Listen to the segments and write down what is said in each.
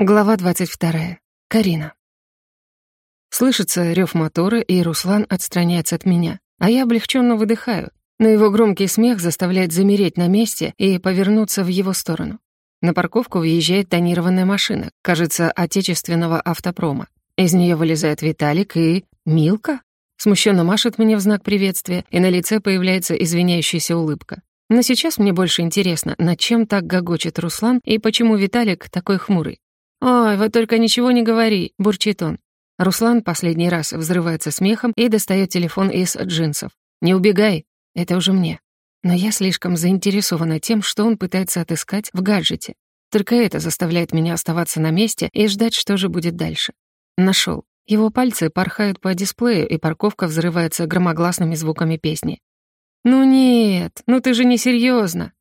Глава 22. Карина. Слышится рев мотора, и Руслан отстраняется от меня, а я облегченно выдыхаю, но его громкий смех заставляет замереть на месте и повернуться в его сторону. На парковку въезжает тонированная машина, кажется, отечественного автопрома. Из нее вылезает Виталик и... Милка? Смущенно машет мне в знак приветствия, и на лице появляется извиняющаяся улыбка. Но сейчас мне больше интересно, над чем так гогочет Руслан и почему Виталик такой хмурый. «Ой, вот только ничего не говори», — бурчит он. Руслан последний раз взрывается смехом и достает телефон из джинсов. «Не убегай!» — это уже мне. Но я слишком заинтересована тем, что он пытается отыскать в гаджете. Только это заставляет меня оставаться на месте и ждать, что же будет дальше. Нашел. Его пальцы порхают по дисплею, и парковка взрывается громогласными звуками песни. «Ну нет, ну ты же не серьезно.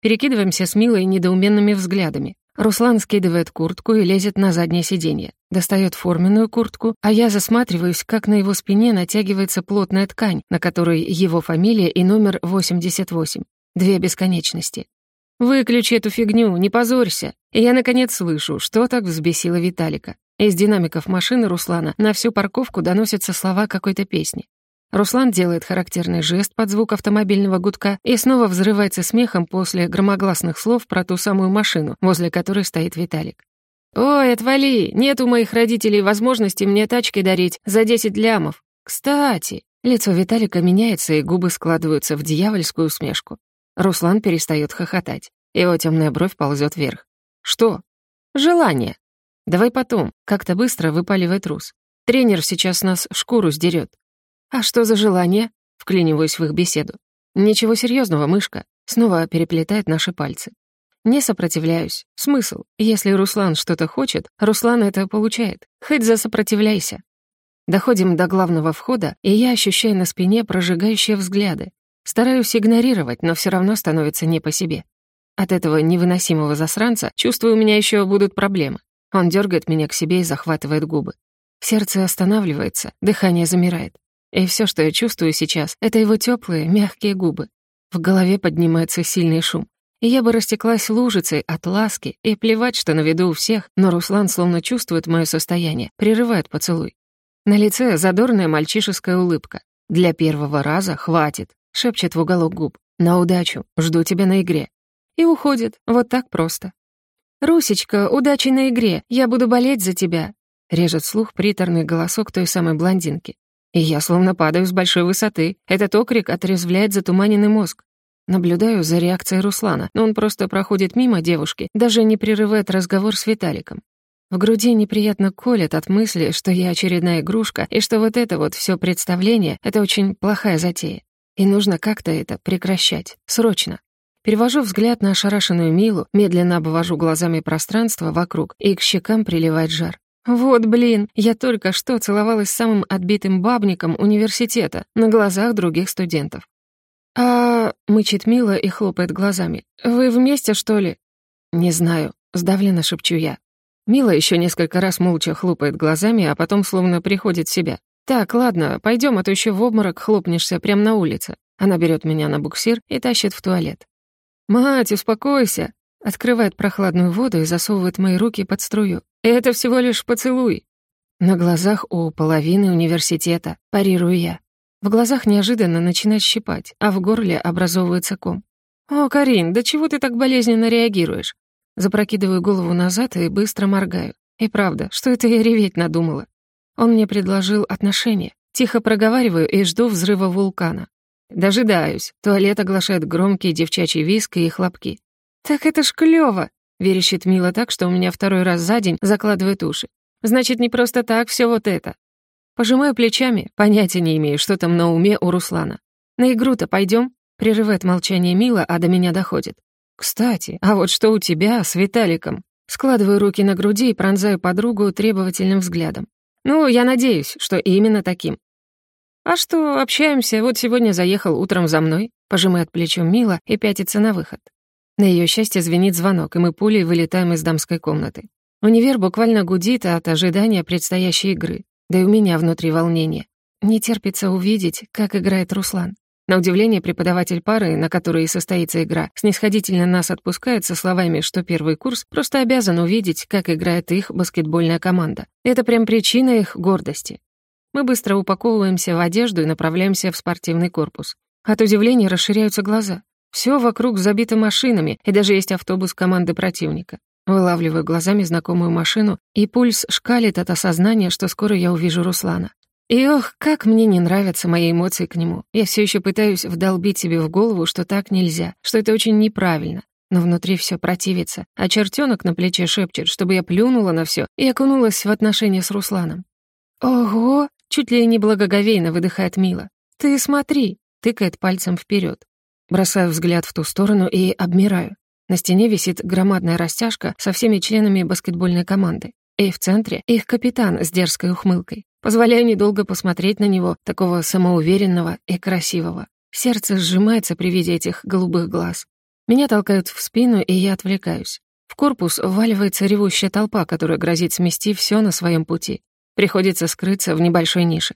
Перекидываемся с Милой недоуменными взглядами. Руслан скидывает куртку и лезет на заднее сиденье. Достает форменную куртку, а я засматриваюсь, как на его спине натягивается плотная ткань, на которой его фамилия и номер 88. Две бесконечности. «Выключи эту фигню, не позорься!» И я, наконец, слышу, что так взбесило Виталика. Из динамиков машины Руслана на всю парковку доносятся слова какой-то песни. Руслан делает характерный жест под звук автомобильного гудка и снова взрывается смехом после громогласных слов про ту самую машину, возле которой стоит Виталик. «Ой, отвали! Нет у моих родителей возможности мне тачки дарить за 10 лямов. Кстати...» Лицо Виталика меняется, и губы складываются в дьявольскую усмешку. Руслан перестает хохотать. Его темная бровь ползет вверх. «Что?» «Желание. Давай потом», — как-то быстро выпаливает Рус. «Тренер сейчас нас шкуру сдерет. «А что за желание?» — вклиниваюсь в их беседу. «Ничего серьезного, мышка». Снова переплетает наши пальцы. Не сопротивляюсь. Смысл? Если Руслан что-то хочет, Руслан это получает. Хоть засопротивляйся. Доходим до главного входа, и я ощущаю на спине прожигающие взгляды. Стараюсь игнорировать, но все равно становится не по себе. От этого невыносимого засранца, чувствую, у меня еще будут проблемы. Он дергает меня к себе и захватывает губы. Сердце останавливается, дыхание замирает. И все, что я чувствую сейчас, это его теплые, мягкие губы. В голове поднимается сильный шум. И я бы растеклась лужицей от ласки и плевать, что на виду у всех, но Руслан словно чувствует мое состояние, прерывает поцелуй. На лице задорная мальчишеская улыбка. «Для первого раза хватит», — шепчет в уголок губ. «На удачу, жду тебя на игре». И уходит, вот так просто. «Русечка, удачи на игре, я буду болеть за тебя», — режет слух приторный голосок той самой блондинки. И я словно падаю с большой высоты. Этот окрик отрезвляет затуманенный мозг. Наблюдаю за реакцией Руслана, но он просто проходит мимо девушки, даже не прерывает разговор с Виталиком. В груди неприятно колет от мысли, что я очередная игрушка, и что вот это вот все представление — это очень плохая затея. И нужно как-то это прекращать. Срочно. Перевожу взгляд на ошарашенную Милу, медленно обвожу глазами пространство вокруг, и к щекам приливает жар. Вот блин, я только что целовалась с самым отбитым бабником университета на глазах других студентов. «А...» — мычит Мила и хлопает глазами. «Вы вместе, что ли?» «Не знаю», — сдавленно шепчу я. Мила еще несколько раз молча хлопает глазами, а потом словно приходит в себя. «Так, ладно, пойдем, а то еще в обморок хлопнешься прямо на улице». Она берет меня на буксир и тащит в туалет. «Мать, успокойся!» Открывает прохладную воду и засовывает мои руки под струю. Это всего лишь поцелуй. На глазах у половины университета, парирую я. В глазах неожиданно начинает щипать, а в горле образовывается ком. «О, Карин, да чего ты так болезненно реагируешь?» Запрокидываю голову назад и быстро моргаю. И правда, что это я реветь надумала? Он мне предложил отношения. Тихо проговариваю и жду взрыва вулкана. Дожидаюсь. Туалет оглашает громкие девчачьи виск и хлопки. «Так это ж клёво!» Верещит Мила так, что у меня второй раз за день закладывает уши. Значит, не просто так все вот это. Пожимаю плечами, понятия не имею, что там на уме у Руслана. На игру-то пойдем? Прерывает молчание Мила, а до меня доходит. Кстати, а вот что у тебя с Виталиком? Складываю руки на груди и пронзаю подругу требовательным взглядом. Ну, я надеюсь, что именно таким. «А что, общаемся, вот сегодня заехал утром за мной», пожимает плечом Мила и пятится на выход. На ее счастье звенит звонок, и мы пулей вылетаем из дамской комнаты. Универ буквально гудит от ожидания предстоящей игры. Да и у меня внутри волнение. Не терпится увидеть, как играет Руслан. На удивление, преподаватель пары, на которой и состоится игра, снисходительно нас отпускает со словами, что первый курс просто обязан увидеть, как играет их баскетбольная команда. Это прям причина их гордости. Мы быстро упаковываемся в одежду и направляемся в спортивный корпус. От удивления расширяются глаза. Все вокруг забито машинами, и даже есть автобус команды противника. Вылавливаю глазами знакомую машину, и пульс шкалит от осознания, что скоро я увижу Руслана. И ох, как мне не нравятся мои эмоции к нему. Я все еще пытаюсь вдолбить себе в голову, что так нельзя, что это очень неправильно. Но внутри все противится, а чертенок на плече шепчет, чтобы я плюнула на все и окунулась в отношения с Русланом. «Ого!» — чуть ли не благоговейно выдыхает Мила. «Ты смотри!» — тыкает пальцем вперед. Бросаю взгляд в ту сторону и обмираю. На стене висит громадная растяжка со всеми членами баскетбольной команды. И в центре их капитан с дерзкой ухмылкой. Позволяю недолго посмотреть на него, такого самоуверенного и красивого. Сердце сжимается при виде этих голубых глаз. Меня толкают в спину, и я отвлекаюсь. В корпус вваливается ревущая толпа, которая грозит смести все на своем пути. Приходится скрыться в небольшой нише.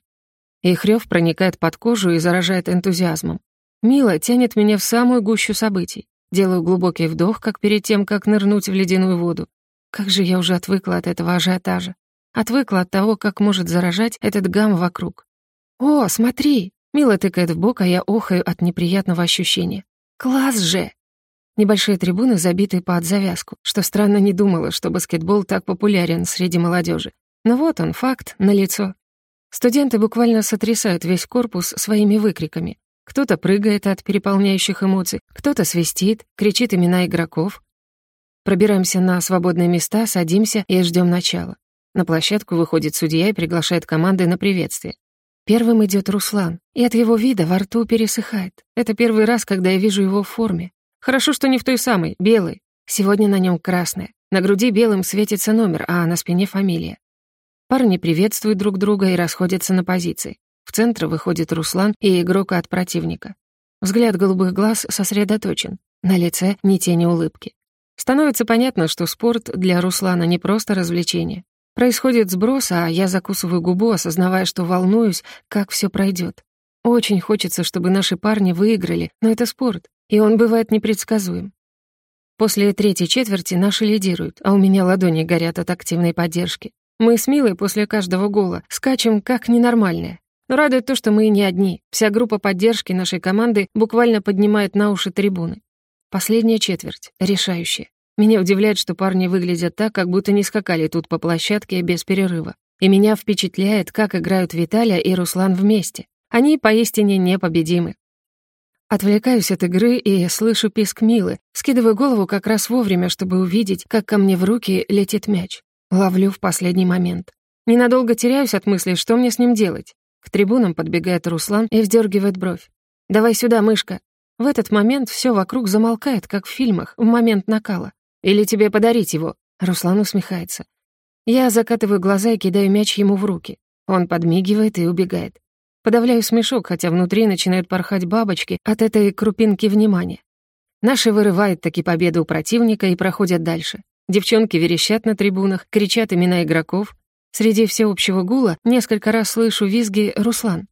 Их рев проникает под кожу и заражает энтузиазмом. Мила тянет меня в самую гущу событий. Делаю глубокий вдох, как перед тем, как нырнуть в ледяную воду. Как же я уже отвыкла от этого ажиотажа. Отвыкла от того, как может заражать этот гам вокруг. «О, смотри!» Мила тыкает в бок, а я охаю от неприятного ощущения. «Класс же!» Небольшие трибуны забиты под завязку, что странно не думала, что баскетбол так популярен среди молодежи. Но вот он, факт, налицо. Студенты буквально сотрясают весь корпус своими выкриками. Кто-то прыгает от переполняющих эмоций, кто-то свистит, кричит имена игроков. Пробираемся на свободные места, садимся и ждем начала. На площадку выходит судья и приглашает команды на приветствие. Первым идет Руслан, и от его вида во рту пересыхает. Это первый раз, когда я вижу его в форме. Хорошо, что не в той самой, белой. Сегодня на нем красная. На груди белым светится номер, а на спине фамилия. Парни приветствуют друг друга и расходятся на позиции. В центр выходит Руслан и игрок от противника. Взгляд голубых глаз сосредоточен. На лице ни тени улыбки. Становится понятно, что спорт для Руслана не просто развлечение. Происходит сброс, а я закусываю губу, осознавая, что волнуюсь, как все пройдет. Очень хочется, чтобы наши парни выиграли, но это спорт, и он бывает непредсказуем. После третьей четверти наши лидируют, а у меня ладони горят от активной поддержки. Мы с Милой после каждого гола скачем как ненормальные. Но радует то, что мы не одни. Вся группа поддержки нашей команды буквально поднимает на уши трибуны. Последняя четверть, решающая. Меня удивляет, что парни выглядят так, как будто не скакали тут по площадке без перерыва. И меня впечатляет, как играют Виталия и Руслан вместе. Они поистине непобедимы. Отвлекаюсь от игры и слышу писк Милы, скидываю голову как раз вовремя, чтобы увидеть, как ко мне в руки летит мяч. Ловлю в последний момент. Ненадолго теряюсь от мысли, что мне с ним делать. К трибунам подбегает Руслан и вздергивает бровь. «Давай сюда, мышка». В этот момент все вокруг замолкает, как в фильмах, в момент накала. «Или тебе подарить его?» Руслан усмехается. Я закатываю глаза и кидаю мяч ему в руки. Он подмигивает и убегает. Подавляю смешок, хотя внутри начинают порхать бабочки от этой крупинки внимания. Наши вырывают таки победу у противника и проходят дальше. Девчонки верещат на трибунах, кричат имена игроков, Среди всеобщего гула несколько раз слышу визги «Руслан».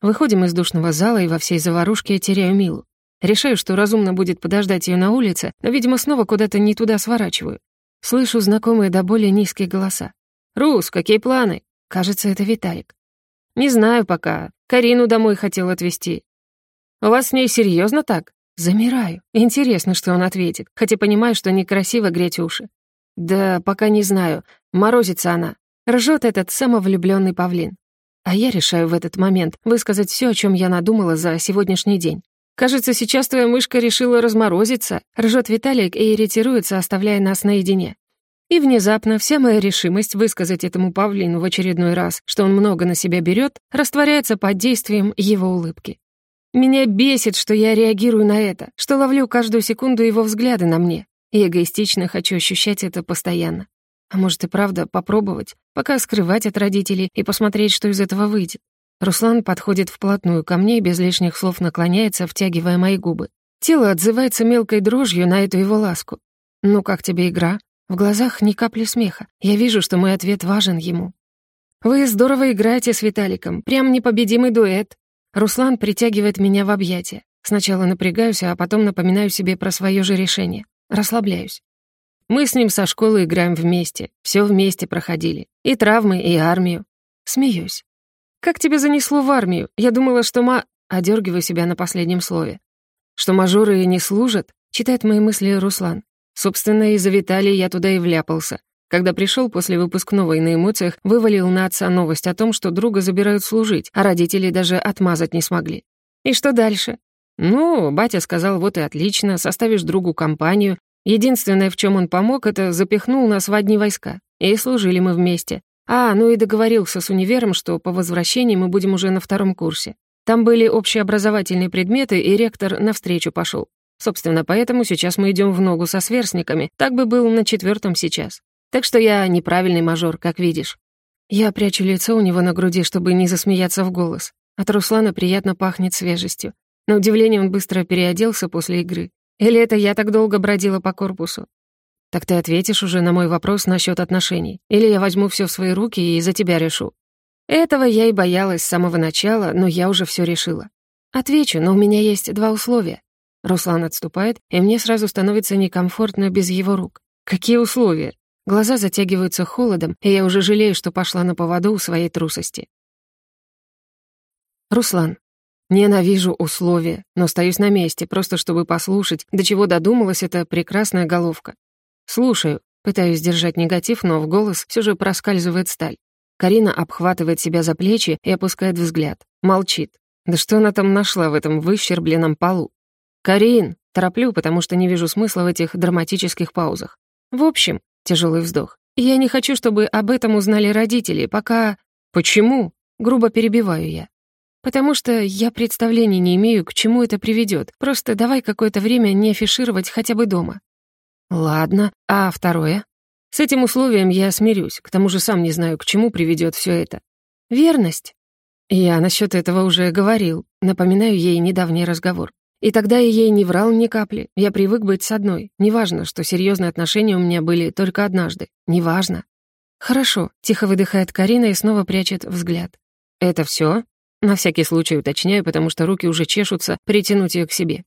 Выходим из душного зала, и во всей заварушке теряю Милу. Решаю, что разумно будет подождать ее на улице, но, видимо, снова куда-то не туда сворачиваю. Слышу знакомые до более низкие голоса. «Рус, какие планы?» Кажется, это Виталик. «Не знаю пока. Карину домой хотел отвезти». «У вас с ней серьезно так?» Замираю. Интересно, что он ответит, хотя понимаю, что некрасиво греть уши. «Да пока не знаю. Морозится она. Ржет этот самовлюбленный павлин. А я решаю в этот момент высказать все, о чем я надумала за сегодняшний день. «Кажется, сейчас твоя мышка решила разморозиться», — ржет Виталик и ретируется, оставляя нас наедине. И внезапно вся моя решимость высказать этому павлину в очередной раз, что он много на себя берет, растворяется под действием его улыбки. Меня бесит, что я реагирую на это, что ловлю каждую секунду его взгляды на мне, и эгоистично хочу ощущать это постоянно. А может и правда попробовать, пока скрывать от родителей и посмотреть, что из этого выйдет. Руслан подходит вплотную ко мне и без лишних слов наклоняется, втягивая мои губы. Тело отзывается мелкой дрожью на эту его ласку. «Ну как тебе игра?» В глазах ни капли смеха. Я вижу, что мой ответ важен ему. «Вы здорово играете с Виталиком. Прям непобедимый дуэт». Руслан притягивает меня в объятия. Сначала напрягаюсь, а потом напоминаю себе про свое же решение. Расслабляюсь. Мы с ним со школы играем вместе, все вместе проходили. И травмы, и армию. Смеюсь. «Как тебя занесло в армию? Я думала, что ма...» Одергиваю себя на последнем слове. «Что мажоры не служат?» Читает мои мысли Руслан. Собственно, из-за Виталия я туда и вляпался. Когда пришел после выпускного и на эмоциях, вывалил на отца новость о том, что друга забирают служить, а родители даже отмазать не смогли. И что дальше? Ну, батя сказал, вот и отлично, составишь другу компанию, Единственное, в чем он помог, это запихнул нас в одни войска. И служили мы вместе. А, ну и договорился с универом, что по возвращении мы будем уже на втором курсе. Там были общеобразовательные предметы, и ректор навстречу пошел. Собственно, поэтому сейчас мы идем в ногу со сверстниками. Так бы был на четвертом сейчас. Так что я неправильный мажор, как видишь. Я прячу лицо у него на груди, чтобы не засмеяться в голос. От Руслана приятно пахнет свежестью. На удивление он быстро переоделся после игры. Или это я так долго бродила по корпусу? Так ты ответишь уже на мой вопрос насчет отношений. Или я возьму все в свои руки и за тебя решу. Этого я и боялась с самого начала, но я уже все решила. Отвечу, но у меня есть два условия. Руслан отступает, и мне сразу становится некомфортно без его рук. Какие условия? Глаза затягиваются холодом, и я уже жалею, что пошла на поводу у своей трусости. Руслан. Ненавижу условия, но остаюсь на месте, просто чтобы послушать, до чего додумалась эта прекрасная головка. Слушаю, пытаюсь держать негатив, но в голос все же проскальзывает сталь. Карина обхватывает себя за плечи и опускает взгляд. Молчит. Да что она там нашла в этом выщербленном полу? «Карин!» — тороплю, потому что не вижу смысла в этих драматических паузах. В общем, тяжелый вздох. Я не хочу, чтобы об этом узнали родители, пока... Почему? Грубо перебиваю я. Потому что я представления не имею, к чему это приведет. Просто давай какое-то время не афишировать хотя бы дома. Ладно, а второе? С этим условием я смирюсь, к тому же сам не знаю, к чему приведет все это. Верность. Я насчет этого уже говорил, напоминаю ей недавний разговор. И тогда я ей не врал ни капли. Я привык быть с одной. Неважно, что серьезные отношения у меня были только однажды. Неважно. Хорошо, тихо выдыхает Карина и снова прячет взгляд. Это все? На всякий случай уточняю, потому что руки уже чешутся притянуть ее к себе.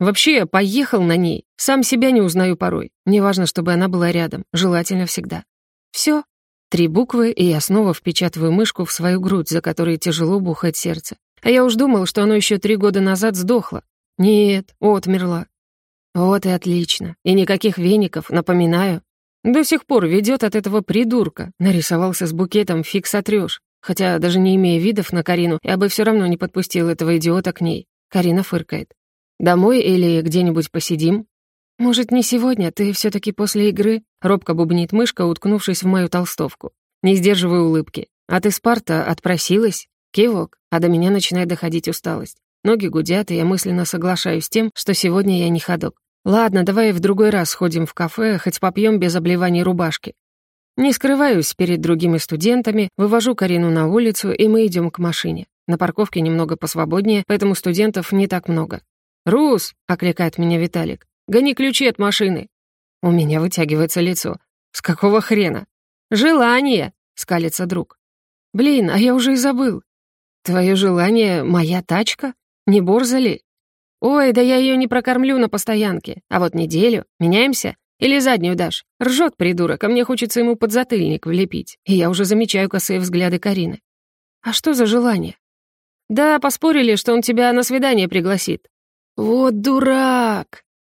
Вообще, я поехал на ней. Сам себя не узнаю порой. Мне важно, чтобы она была рядом. Желательно всегда. Все. Три буквы, и я снова впечатываю мышку в свою грудь, за которой тяжело бухает сердце. А я уж думал, что оно еще три года назад сдохло. Нет, отмерла. Вот и отлично. И никаких веников, напоминаю. До сих пор ведет от этого придурка. Нарисовался с букетом, фиг сотрёшь. Хотя, даже не имея видов на Карину, я бы все равно не подпустил этого идиота к ней. Карина фыркает. «Домой или где-нибудь посидим?» «Может, не сегодня, ты все таки после игры?» Робко бубнит мышка, уткнувшись в мою толстовку. Не сдерживаю улыбки. «А ты, Спарта, отпросилась?» Кивок, а до меня начинает доходить усталость. Ноги гудят, и я мысленно соглашаюсь с тем, что сегодня я не ходок. Ладно, давай в другой раз сходим в кафе, хоть попьем без обливаний рубашки. Не скрываюсь перед другими студентами, вывожу Карину на улицу, и мы идем к машине. На парковке немного посвободнее, поэтому студентов не так много. «Рус!» — окликает меня Виталик. «Гони ключи от машины!» У меня вытягивается лицо. «С какого хрена?» «Желание!» — скалится друг. «Блин, а я уже и забыл. Твое желание — моя тачка? Не борза ли?» «Ой, да я ее не прокормлю на постоянке. А вот неделю. Меняемся? Или заднюю дашь? Ржет придурок, а мне хочется ему подзатыльник влепить. И я уже замечаю косые взгляды Карины. А что за желание? Да, поспорили, что он тебя на свидание пригласит. Вот дурак!